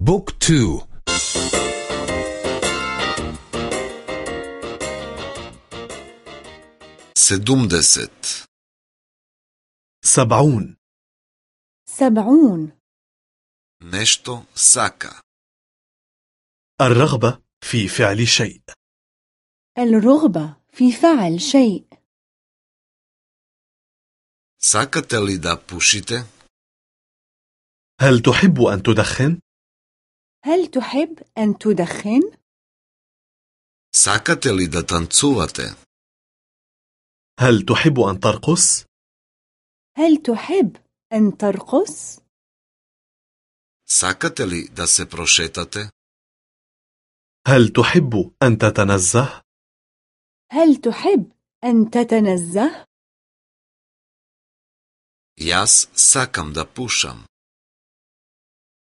بوك تو. седумдесет. سبعون. سبعون. нешто сака. الرغبة في فعل شيء. الرغبة في فعل شيء. сакате ли да пушите هل تحب أن تدخن؟ هل تحب أن تدخن؟ Сакате ли да танцувате? هل تحب أن ترقص؟ هل تحب أن ترقص؟ Сакате ли да се прошетате? هل تحب أن تتنزه؟ هل تحب أن تتنزه؟ Јас сакам да пушам.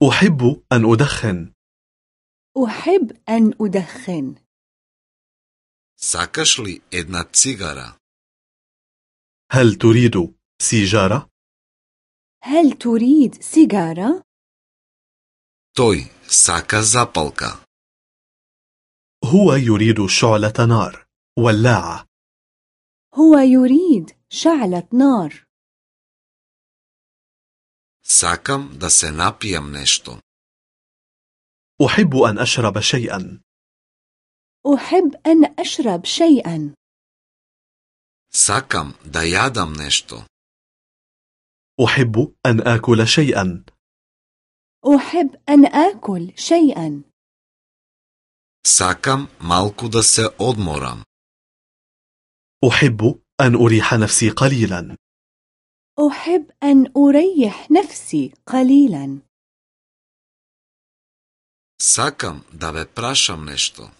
أحب أن أدخن أحب أن أدخن Сакаш ли една цигара? هل تريد سيجارة؟ هل تريد سيجارة؟ Тој сака запалка. هو يريد شعلة نار ولاعة هو يريد شعلة نار Сакам да се напијам нешто. أحب أن أشرب شيئا أحب أن أشرب شيئا Сакам да јадам нешто. أحب أن آكل شيئا أحب أن آكل شيئا Сакам малку да се одморам. أحب أن أريح نفسي قليلا أحب أن أريح نفسي قليلا Сакам да ве прашам нешто.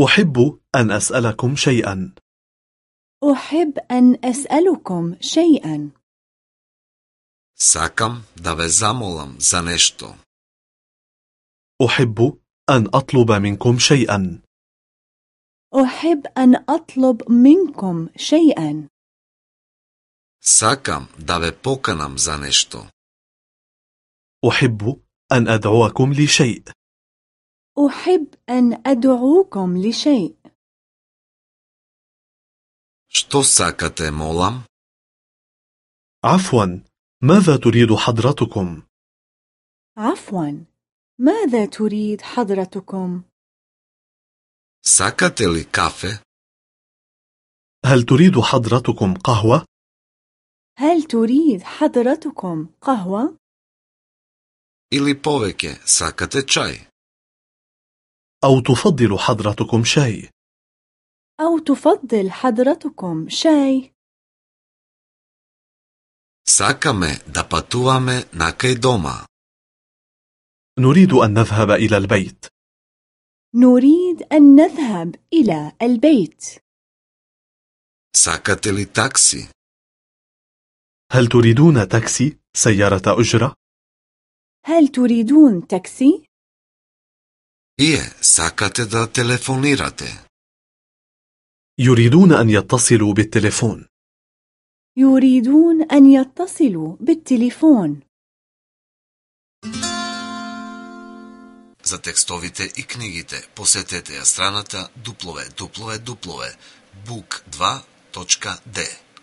أحب أن أسألكم شيئا أحب أن أسألكم شيئا Сакам да ве замолам за нешто. أحب أن أطلب منكم شيئا أحب أن أطلب منكم شيئا Сакам да ве поканам за нешто. أحب أن أدعوكم لشيء أحب أن أدعوكم لشيء Што сакате, молам? عفوا ماذا تريد حضرتكم؟ عفوا ماذا تريد حضرتكم؟ Сакате ли кафе? هل تريد حضرتكم قهوة؟ هل تريد حضرتكم قهوة؟ Или повеќе сакате чај? أو تفضل حضرتكم شاي؟ أو تفضل حضرتكم شاي؟ Сакаме да патуваме накај дома. نريد أن نذهب إلى البيت نريد أن نذهب إلى البيت Сакате ли такси? هل تريدون تاكسي سيارة أجرة؟ هل تريدون تاكسي؟ Ие, сакате да телефонирате. يريدون أن يتصلوا بالتليفون يريدون أن يتصلوا بالتليفون За текстовите и книгите посетете ја страната www.book2.de